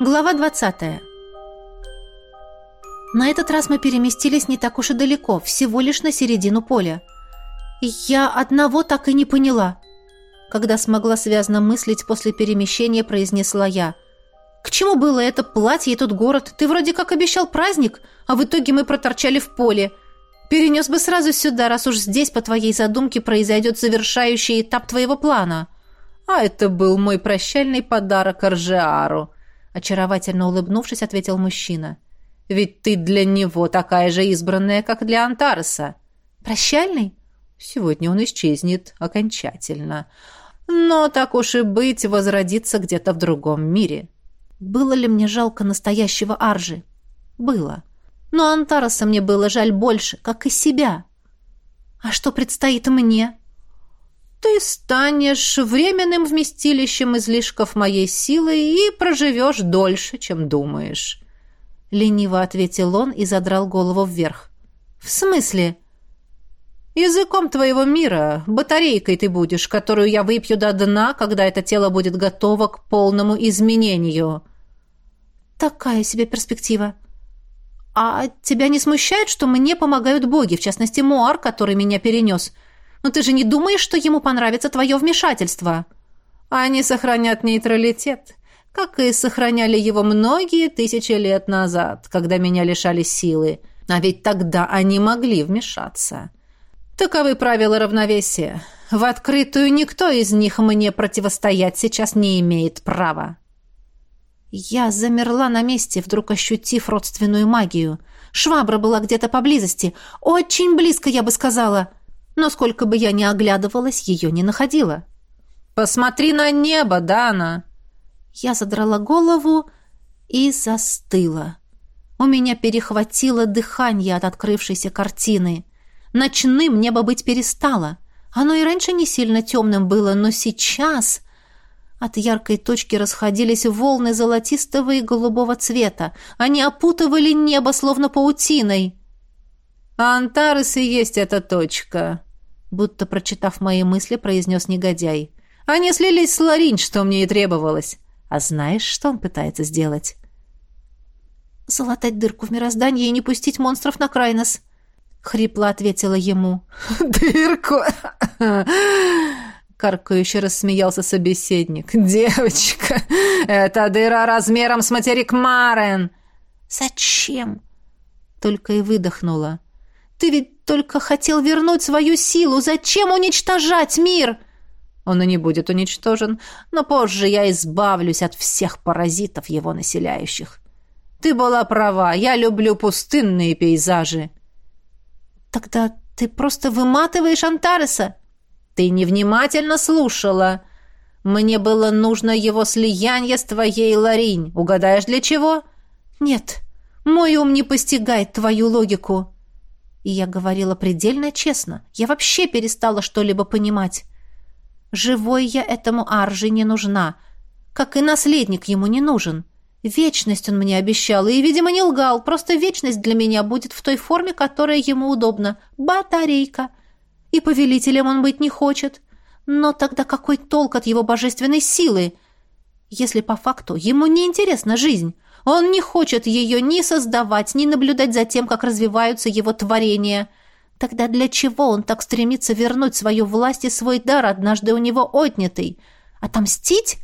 Глава 20. На этот раз мы переместились не так уж и далеко, всего лишь на середину поля. Я одного так и не поняла. Когда смогла связно мыслить после перемещения, произнесла я. К чему было это платье и тот город? Ты вроде как обещал праздник, а в итоге мы проторчали в поле. Перенес бы сразу сюда, раз уж здесь, по твоей задумке, произойдет завершающий этап твоего плана. А это был мой прощальный подарок Аржиару. Очаровательно улыбнувшись, ответил мужчина. «Ведь ты для него такая же избранная, как для Антарса. Прощальный? Сегодня он исчезнет окончательно. Но так уж и быть, возродится где-то в другом мире». Было ли мне жалко настоящего Аржи? Было. Но Антараса мне было жаль больше, как и себя. А что предстоит мне?» ты станешь временным вместилищем излишков моей силы и проживешь дольше, чем думаешь». Лениво ответил он и задрал голову вверх. «В смысле?» «Языком твоего мира, батарейкой ты будешь, которую я выпью до дна, когда это тело будет готово к полному изменению». «Такая себе перспектива», «А тебя не смущает, что мне помогают боги, в частности, Муар, который меня перенес? Но ты же не думаешь, что ему понравится твое вмешательство?» «Они сохранят нейтралитет, как и сохраняли его многие тысячи лет назад, когда меня лишали силы. А ведь тогда они могли вмешаться. Таковы правила равновесия. В открытую никто из них мне противостоять сейчас не имеет права». Я замерла на месте, вдруг ощутив родственную магию. Швабра была где-то поблизости. Очень близко, я бы сказала. Но сколько бы я ни оглядывалась, ее не находила. «Посмотри на небо, Дана!» Я задрала голову и застыла. У меня перехватило дыхание от открывшейся картины. Ночным небо быть перестало. Оно и раньше не сильно темным было, но сейчас... От яркой точки расходились волны золотистого и голубого цвета. Они опутывали небо, словно паутиной. «А «Антарес и есть эта точка», Будто прочитав мои мысли, произнес негодяй. «А «Они слились с Ларинь, что мне и требовалось. А знаешь, что он пытается сделать?» «Залатать дырку в мироздании и не пустить монстров на край нас», — хрипло ответила ему. «Дырку!» Каркающе рассмеялся собеседник. «Девочка, это дыра размером с материк Марен!» «Зачем?» Только и выдохнула. «Ты ведь только хотел вернуть свою силу. Зачем уничтожать мир? Он и не будет уничтожен, но позже я избавлюсь от всех паразитов, его населяющих. Ты была права, я люблю пустынные пейзажи. Тогда ты просто выматываешь Антареса. Ты невнимательно слушала. Мне было нужно его слияние с твоей Ларинь. Угадаешь для чего? Нет. Мой ум не постигает твою логику. И я говорила предельно честно. Я вообще перестала что-либо понимать. Живой я этому Арже не нужна, как и наследник ему не нужен. Вечность он мне обещал, и, видимо, не лгал. Просто вечность для меня будет в той форме, которая ему удобна. Батарейка. И повелителем он быть не хочет. Но тогда какой толк от его божественной силы, если по факту ему не интересна жизнь? Он не хочет ее ни создавать, ни наблюдать за тем, как развиваются его творения. Тогда для чего он так стремится вернуть свою власть и свой дар, однажды у него отнятый? Отомстить?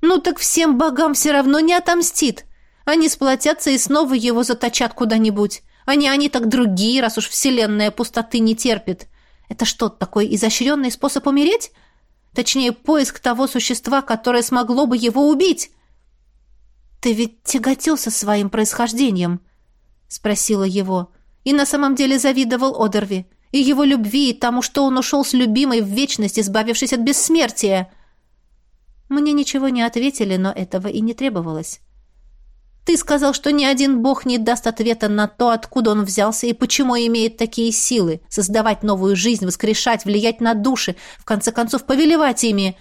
Ну так всем богам все равно не отомстит. Они сплотятся и снова его заточат куда-нибудь. Они, они так другие, раз уж вселенная пустоты не терпит. Это что, такой изощренный способ умереть? Точнее, поиск того существа, которое смогло бы его убить. «Ты ведь тяготился своим происхождением?» — спросила его. «И на самом деле завидовал Одерви, и его любви, и тому, что он ушел с любимой в вечность, избавившись от бессмертия». Мне ничего не ответили, но этого и не требовалось. «Ты сказал, что ни один бог не даст ответа на то, откуда он взялся и почему имеет такие силы, создавать новую жизнь, воскрешать, влиять на души, в конце концов повелевать ими».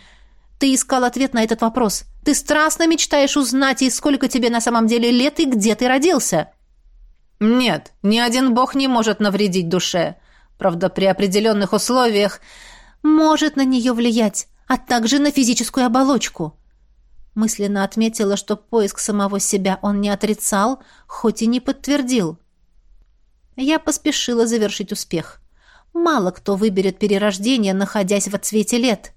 Ты искал ответ на этот вопрос. Ты страстно мечтаешь узнать, и сколько тебе на самом деле лет и где ты родился. Нет, ни один бог не может навредить душе. Правда, при определенных условиях может на нее влиять, а также на физическую оболочку. Мысленно отметила, что поиск самого себя он не отрицал, хоть и не подтвердил. Я поспешила завершить успех. Мало кто выберет перерождение, находясь в отцвете лет. —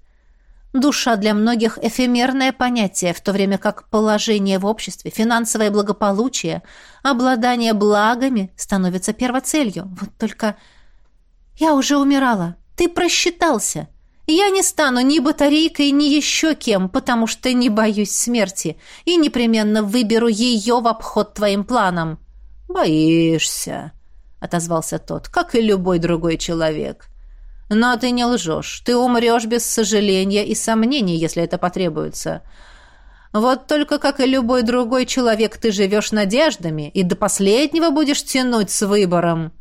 Душа для многих – эфемерное понятие, в то время как положение в обществе, финансовое благополучие, обладание благами становится первоцелью. Вот только я уже умирала. Ты просчитался. Я не стану ни батарейкой, ни еще кем, потому что не боюсь смерти и непременно выберу ее в обход твоим планам». «Боишься», — отозвался тот, — «как и любой другой человек. Но ты не лжешь. Ты умрешь без сожаления и сомнений, если это потребуется. Вот только, как и любой другой человек, ты живешь надеждами и до последнего будешь тянуть с выбором.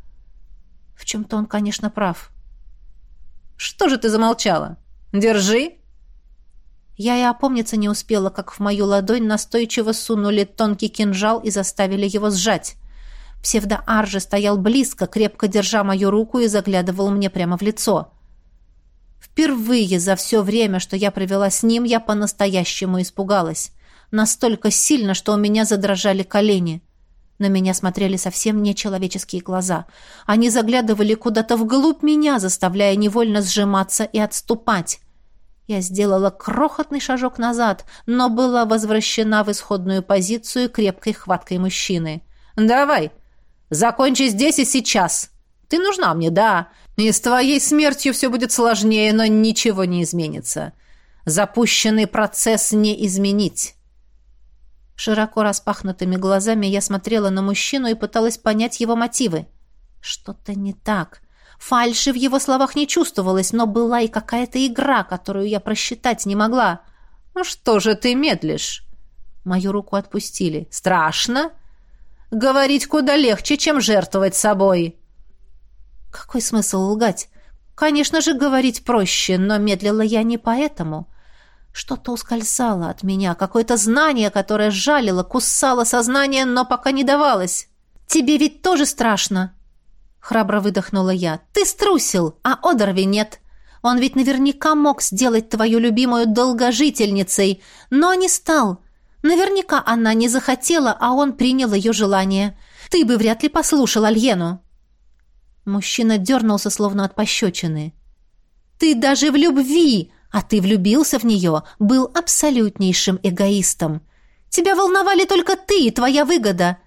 В чем-то он, конечно, прав. Что же ты замолчала? Держи. Я и опомниться не успела, как в мою ладонь настойчиво сунули тонкий кинжал и заставили его сжать. Псевдоаржи стоял близко, крепко держа мою руку и заглядывал мне прямо в лицо. Впервые за все время, что я провела с ним, я по-настоящему испугалась. Настолько сильно, что у меня задрожали колени. На меня смотрели совсем нечеловеческие глаза. Они заглядывали куда-то вглубь меня, заставляя невольно сжиматься и отступать. Я сделала крохотный шажок назад, но была возвращена в исходную позицию крепкой хваткой мужчины. «Давай!» Закончи здесь и сейчас. Ты нужна мне, да. И с твоей смертью все будет сложнее, но ничего не изменится. Запущенный процесс не изменить». Широко распахнутыми глазами я смотрела на мужчину и пыталась понять его мотивы. Что-то не так. Фальши в его словах не чувствовалось, но была и какая-то игра, которую я просчитать не могла. «Ну что же ты медлишь?» Мою руку отпустили. «Страшно? Говорить куда легче, чем жертвовать собой. Какой смысл лгать? Конечно же, говорить проще, но медлила я не поэтому. Что-то ускользало от меня, какое-то знание, которое жалило, кусало сознание, но пока не давалось. «Тебе ведь тоже страшно!» Храбро выдохнула я. «Ты струсил, а Одорви нет!» Он ведь наверняка мог сделать твою любимую долгожительницей, но не стал. Наверняка она не захотела, а он принял ее желание. Ты бы вряд ли послушал Альену». Мужчина дернулся, словно от пощечины. «Ты даже в любви, а ты влюбился в нее, был абсолютнейшим эгоистом. Тебя волновали только ты и твоя выгода.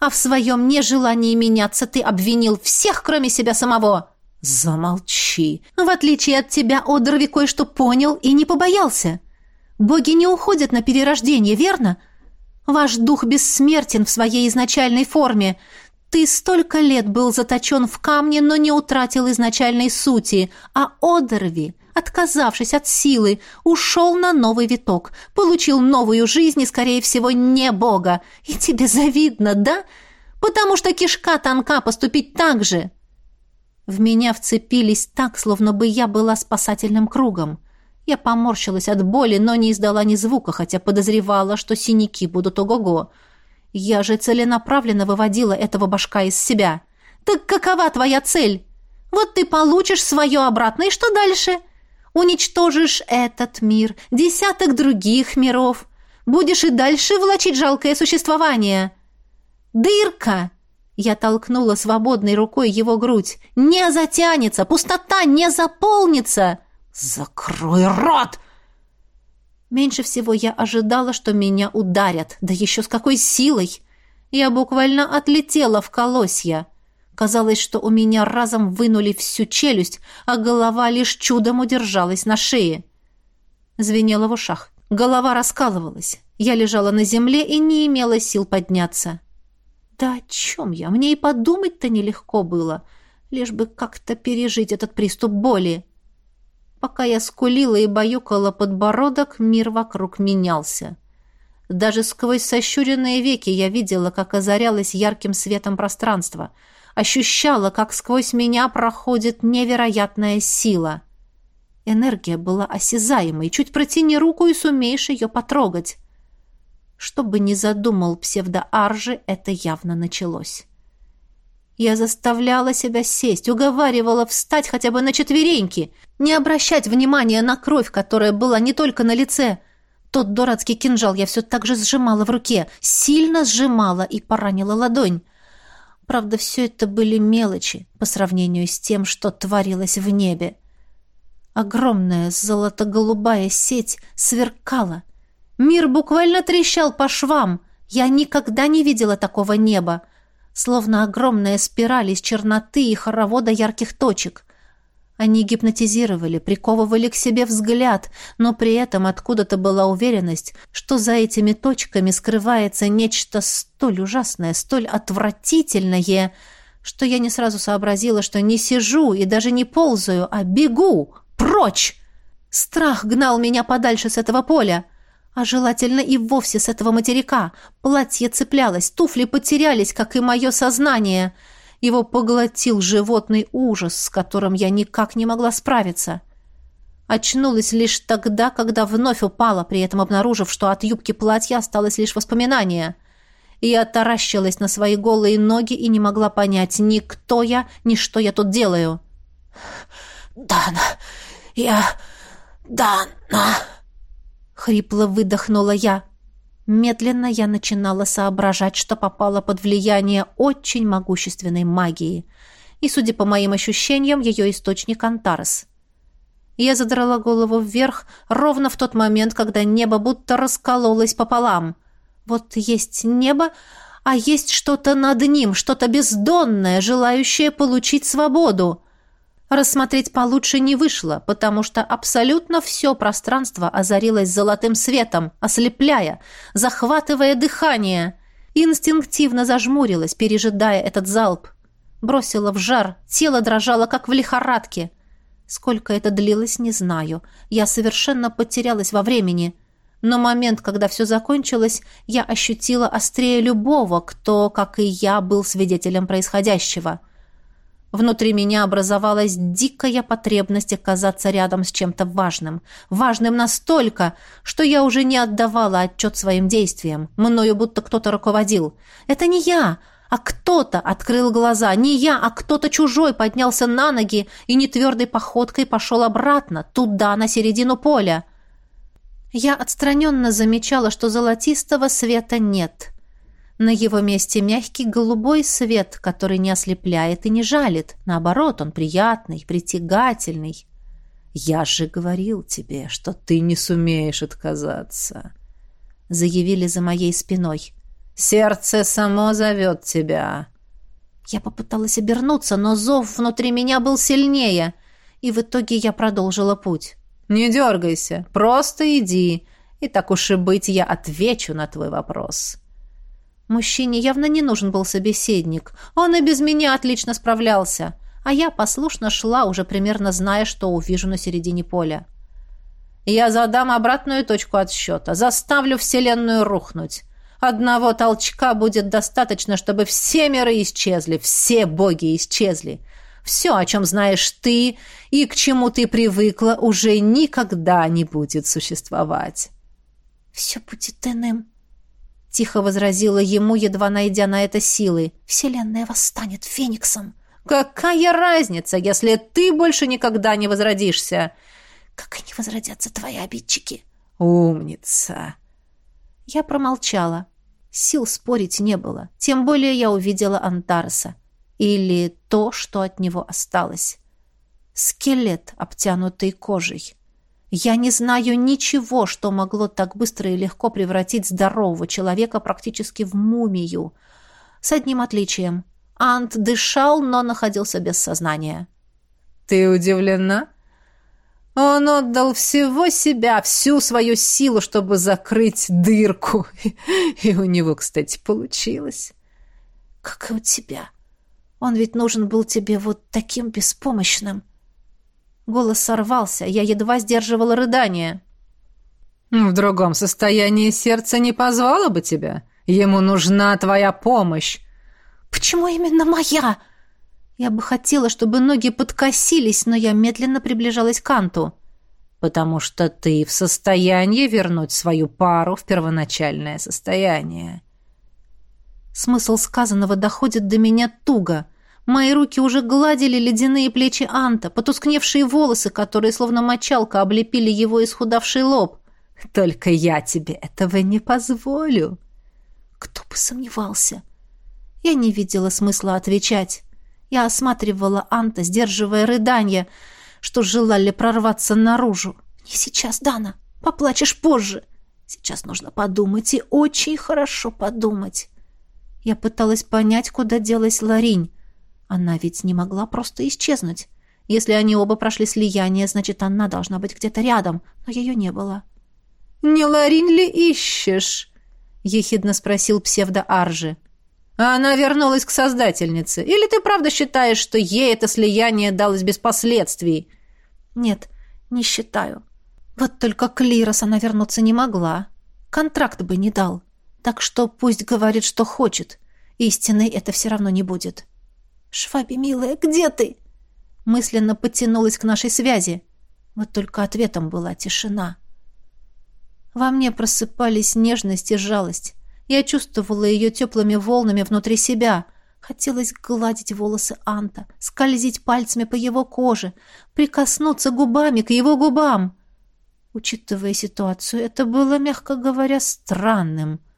А в своем нежелании меняться ты обвинил всех, кроме себя самого». «Замолчи. В отличие от тебя, Одерви кое-что понял и не побоялся. Боги не уходят на перерождение, верно? Ваш дух бессмертен в своей изначальной форме. Ты столько лет был заточен в камне, но не утратил изначальной сути, а Одерви, отказавшись от силы, ушел на новый виток, получил новую жизнь и, скорее всего, не Бога. И тебе завидно, да? Потому что кишка тонка поступить так же. В меня вцепились так, словно бы я была спасательным кругом. Я поморщилась от боли, но не издала ни звука, хотя подозревала, что синяки будут ого-го. Я же целенаправленно выводила этого башка из себя. «Так какова твоя цель? Вот ты получишь свое обратно, и что дальше? Уничтожишь этот мир, десяток других миров. Будешь и дальше влачить жалкое существование». «Дырка!» Я толкнула свободной рукой его грудь. «Не затянется! Пустота не заполнится!» Закрой рот! Меньше всего я ожидала, что меня ударят, да еще с какой силой! Я буквально отлетела в колосья. Казалось, что у меня разом вынули всю челюсть, а голова лишь чудом удержалась на шее. Звенело в ушах. Голова раскалывалась. Я лежала на земле и не имела сил подняться. Да о чем я? Мне и подумать-то нелегко было. Лишь бы как-то пережить этот приступ боли. Пока я скулила и баюкала подбородок, мир вокруг менялся. Даже сквозь сощуренные веки я видела, как озарялось ярким светом пространство. Ощущала, как сквозь меня проходит невероятная сила. Энергия была осязаемой. Чуть протяни руку и сумеешь ее потрогать. Что бы ни задумал псевдоаржи, это явно началось. Я заставляла себя сесть, уговаривала встать хотя бы на четвереньки, не обращать внимания на кровь, которая была не только на лице. Тот дурацкий кинжал я все так же сжимала в руке, сильно сжимала и поранила ладонь. Правда, все это были мелочи по сравнению с тем, что творилось в небе. Огромная золото-голубая сеть сверкала. Мир буквально трещал по швам. Я никогда не видела такого неба словно огромная спираль из черноты и хоровода ярких точек. Они гипнотизировали, приковывали к себе взгляд, но при этом откуда-то была уверенность, что за этими точками скрывается нечто столь ужасное, столь отвратительное, что я не сразу сообразила, что не сижу и даже не ползаю, а бегу прочь. Страх гнал меня подальше с этого поля а желательно и вовсе с этого материка. Платье цеплялось, туфли потерялись, как и мое сознание. Его поглотил животный ужас, с которым я никак не могла справиться. Очнулась лишь тогда, когда вновь упала, при этом обнаружив, что от юбки платья осталось лишь воспоминание. Я таращилась на свои голые ноги и не могла понять, ни кто я, ни что я тут делаю. «Дана! Я... Дана!» Хрипло выдохнула я. Медленно я начинала соображать, что попала под влияние очень могущественной магии. И, судя по моим ощущениям, ее источник Антарес. Я задрала голову вверх ровно в тот момент, когда небо будто раскололось пополам. Вот есть небо, а есть что-то над ним, что-то бездонное, желающее получить свободу. Рассмотреть получше не вышло, потому что абсолютно все пространство озарилось золотым светом, ослепляя, захватывая дыхание. Инстинктивно зажмурилась, пережидая этот залп. Бросила в жар, тело дрожало, как в лихорадке. Сколько это длилось, не знаю. Я совершенно потерялась во времени. Но момент, когда все закончилось, я ощутила острее любого, кто, как и я, был свидетелем происходящего. — Внутри меня образовалась дикая потребность оказаться рядом с чем-то важным. Важным настолько, что я уже не отдавала отчет своим действиям. Мною будто кто-то руководил. Это не я, а кто-то открыл глаза. Не я, а кто-то чужой поднялся на ноги и нетвердой походкой пошел обратно, туда, на середину поля. Я отстраненно замечала, что золотистого света нет — на его месте мягкий голубой свет, который не ослепляет и не жалит. Наоборот, он приятный, притягательный. «Я же говорил тебе, что ты не сумеешь отказаться», — заявили за моей спиной. «Сердце само зовет тебя». Я попыталась обернуться, но зов внутри меня был сильнее, и в итоге я продолжила путь. «Не дергайся, просто иди, и так уж и быть я отвечу на твой вопрос». Мужчине явно не нужен был собеседник. Он и без меня отлично справлялся. А я послушно шла, уже примерно зная, что увижу на середине поля. Я задам обратную точку отсчета, заставлю Вселенную рухнуть. Одного толчка будет достаточно, чтобы все миры исчезли, все боги исчезли. Все, о чем знаешь ты и к чему ты привыкла, уже никогда не будет существовать. «Все будет иным», Тихо возразила ему, едва найдя на это силы. «Вселенная восстанет Фениксом!» «Какая разница, если ты больше никогда не возродишься?» «Как они возродятся, твои обидчики?» «Умница!» Я промолчала. Сил спорить не было. Тем более я увидела Антарса. Или то, что от него осталось. Скелет, обтянутый кожей. Я не знаю ничего, что могло так быстро и легко превратить здорового человека практически в мумию. С одним отличием. Ант дышал, но находился без сознания. «Ты удивлена?» «Он отдал всего себя, всю свою силу, чтобы закрыть дырку. И у него, кстати, получилось». «Как и у тебя. Он ведь нужен был тебе вот таким беспомощным». Голос сорвался, я едва сдерживала рыдание. «Ну, «В другом состоянии сердце не позвало бы тебя. Ему нужна твоя помощь». «Почему именно моя?» Я бы хотела, чтобы ноги подкосились, но я медленно приближалась к Анту. «Потому что ты в состоянии вернуть свою пару в первоначальное состояние». Смысл сказанного доходит до меня туго. Мои руки уже гладили ледяные плечи Анта, потускневшие волосы, которые словно мочалка облепили его исхудавший лоб. «Только я тебе этого не позволю!» Кто бы сомневался? Я не видела смысла отвечать. Я осматривала Анта, сдерживая рыдания, что желали прорваться наружу. «Не сейчас, Дана! Поплачешь позже!» «Сейчас нужно подумать и очень хорошо подумать!» Я пыталась понять, куда делась Ларинь. Она ведь не могла просто исчезнуть. Если они оба прошли слияние, значит, она должна быть где-то рядом, но ее не было. «Не Ларин ли ищешь?» — ехидно спросил псевдо-Аржи. «Она вернулась к Создательнице. Или ты правда считаешь, что ей это слияние далось без последствий?» «Нет, не считаю. Вот только к Лирос она вернуться не могла. Контракт бы не дал. Так что пусть говорит, что хочет. истины это все равно не будет». «Шваби, милая, где ты?» Мысленно подтянулась к нашей связи. Вот только ответом была тишина. Во мне просыпались нежность и жалость. Я чувствовала ее теплыми волнами внутри себя. Хотелось гладить волосы Анта, скользить пальцами по его коже, прикоснуться губами к его губам. Учитывая ситуацию, это было, мягко говоря, странным —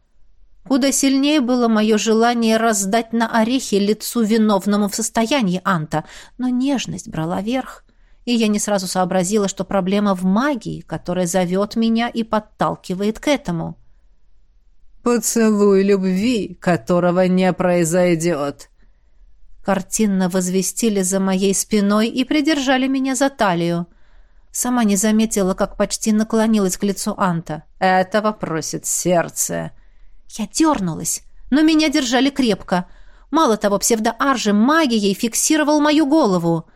Куда сильнее было мое желание раздать на орехи лицу виновному в состоянии Анта, но нежность брала верх, и я не сразу сообразила, что проблема в магии, которая зовет меня и подталкивает к этому. «Поцелуй любви, которого не произойдет», картинно возвестили за моей спиной и придержали меня за талию. Сама не заметила, как почти наклонилась к лицу Анта. «Этого просит сердце», я дернулась, но меня держали крепко. Мало того, псевдоаржи магией фиксировал мою голову.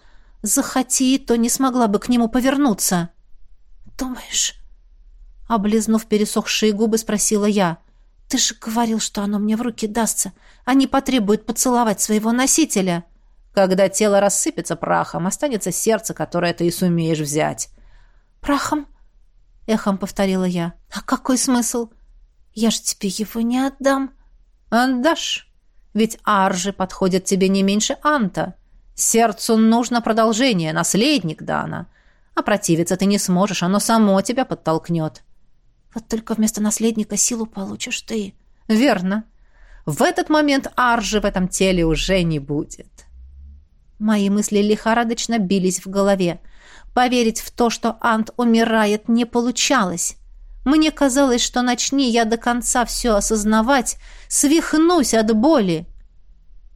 Захоти, то не смогла бы к нему повернуться. «Думаешь?» Облизнув пересохшие губы, спросила я. «Ты же говорил, что оно мне в руки дастся. А Они потребуют поцеловать своего носителя». «Когда тело рассыпется прахом, останется сердце, которое ты и сумеешь взять». «Прахом?» — эхом повторила я. «А какой смысл? Я ж тебе его не отдам. Отдашь? Ведь Аржи подходят тебе не меньше Анта. Сердцу нужно продолжение, наследник Дана. А противиться ты не сможешь, оно само тебя подтолкнет. Вот только вместо наследника силу получишь ты. Верно. В этот момент Аржи в этом теле уже не будет. Мои мысли лихорадочно бились в голове. Поверить в то, что Ант умирает, не получалось. Мне казалось, что начни я до конца все осознавать, свихнусь от боли.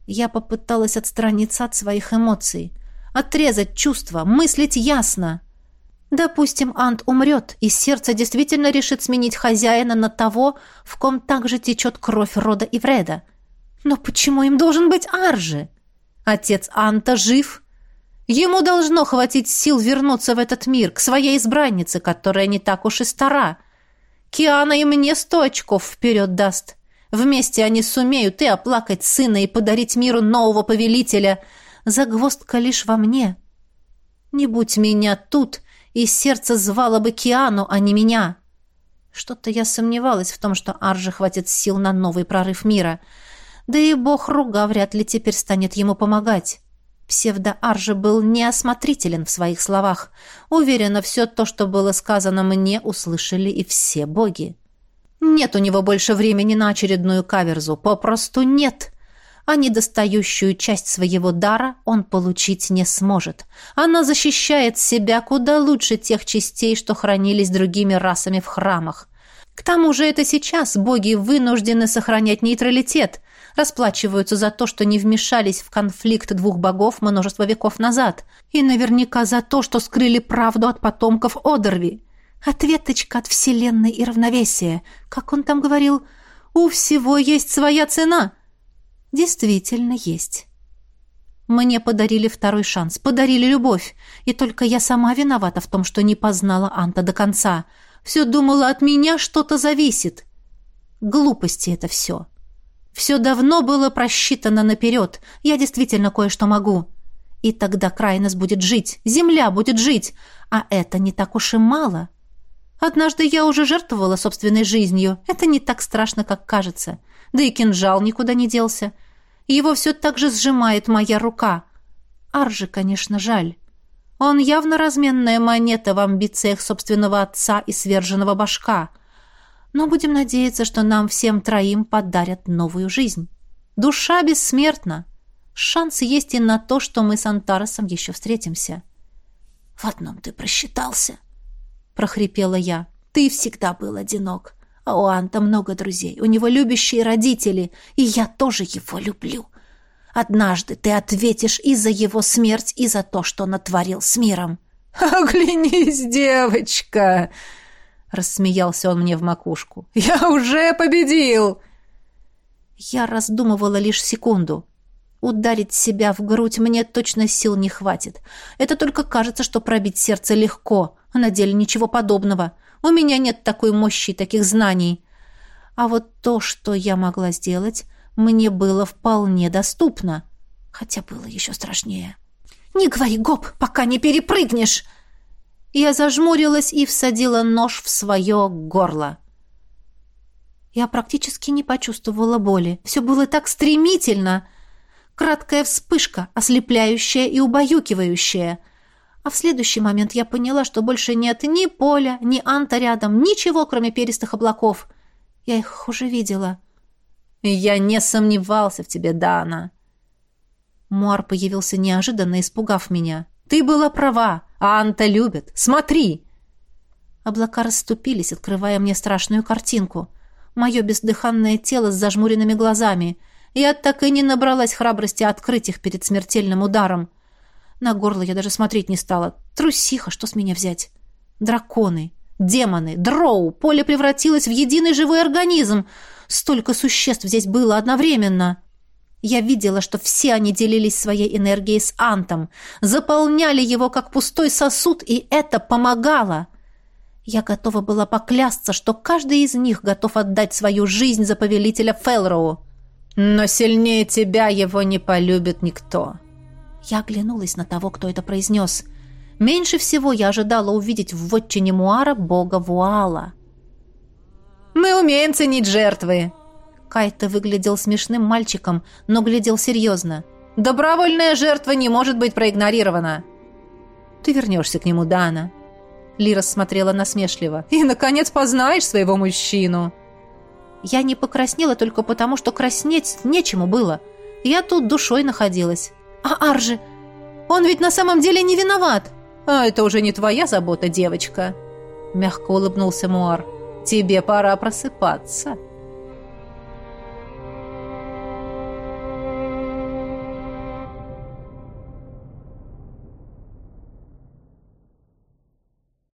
Я попыталась отстраниться от своих эмоций, отрезать чувства, мыслить ясно. Допустим, Ант умрет, и сердце действительно решит сменить хозяина на того, в ком также течет кровь рода и вреда. Но почему им должен быть Аржи? Отец Анта жив — Ему должно хватить сил вернуться в этот мир, к своей избраннице, которая не так уж и стара. Киана им не очков вперед даст. Вместе они сумеют и оплакать сына, и подарить миру нового повелителя. Загвоздка лишь во мне. Не будь меня тут, и сердце звало бы Киану, а не меня. Что-то я сомневалась в том, что Арже хватит сил на новый прорыв мира. Да и бог Руга вряд ли теперь станет ему помогать. Псевдоаржи был неосмотрителен в своих словах. Уверена, все то, что было сказано мне, услышали и все боги. Нет у него больше времени на очередную каверзу. Попросту нет. А недостающую часть своего дара он получить не сможет. Она защищает себя куда лучше тех частей, что хранились другими расами в храмах. К тому же это сейчас боги вынуждены сохранять нейтралитет – расплачиваются за то, что не вмешались в конфликт двух богов множество веков назад, и наверняка за то, что скрыли правду от потомков Одерви. Ответочка от Вселенной и равновесия. Как он там говорил, «У всего есть своя цена». Действительно есть. Мне подарили второй шанс, подарили любовь. И только я сама виновата в том, что не познала Анта до конца. Все думала, от меня что-то зависит. Глупости это все. Все давно было просчитано наперед. Я действительно кое-что могу. И тогда край нас будет жить, земля будет жить. А это не так уж и мало. Однажды я уже жертвовала собственной жизнью. Это не так страшно, как кажется. Да и кинжал никуда не делся. Его все так же сжимает моя рука. Аржи, конечно, жаль. Он явно разменная монета в амбициях собственного отца и сверженного башка — но будем надеяться, что нам всем троим подарят новую жизнь. Душа бессмертна. шансы есть и на то, что мы с Антаросом еще встретимся. В одном ты просчитался, прохрипела я. Ты всегда был одинок, а у Анта много друзей. У него любящие родители, и я тоже его люблю. Однажды ты ответишь и за его смерть, и за то, что натворил с миром. Оглянись, девочка, Рассмеялся он мне в макушку. «Я уже победил!» Я раздумывала лишь секунду. Ударить себя в грудь мне точно сил не хватит. Это только кажется, что пробить сердце легко. А на деле ничего подобного. У меня нет такой мощи таких знаний. А вот то, что я могла сделать, мне было вполне доступно. Хотя было еще страшнее. «Не говори, гоп, пока не перепрыгнешь!» Я зажмурилась и всадила нож в свое горло. Я практически не почувствовала боли. Все было так стремительно. Краткая вспышка, ослепляющая и убаюкивающая. А в следующий момент я поняла, что больше нет ни поля, ни анта рядом, ничего, кроме перистых облаков. Я их уже видела. «Я не сомневался в тебе, Дана!» Муар появился неожиданно, испугав меня. Ты была права, а Анта любит. Смотри!» Облака расступились, открывая мне страшную картинку. Мое бездыханное тело с зажмуренными глазами. Я так и не набралась храбрости открыть их перед смертельным ударом. На горло я даже смотреть не стала. Трусиха, что с меня взять? Драконы, демоны, дроу, поле превратилось в единый живой организм. Столько существ здесь было одновременно. Я видела, что все они делились своей энергией с Антом, заполняли его как пустой сосуд, и это помогало. Я готова была поклясться, что каждый из них готов отдать свою жизнь за повелителя Фелроу. Но сильнее тебя его не полюбит никто. Я оглянулась на того, кто это произнес. Меньше всего я ожидала увидеть в вотчине Муара бога Вуала. «Мы умеем ценить жертвы», Кайта выглядел смешным мальчиком, но глядел серьезно. «Добровольная жертва не может быть проигнорирована!» «Ты вернешься к нему, Дана!» Лира смотрела насмешливо. «И, наконец, познаешь своего мужчину!» Я не покраснела только потому, что краснеть нечему было. Я тут душой находилась. «А Аржи? Он ведь на самом деле не виноват!» «А это уже не твоя забота, девочка!» Мягко улыбнулся Муар. «Тебе пора просыпаться!»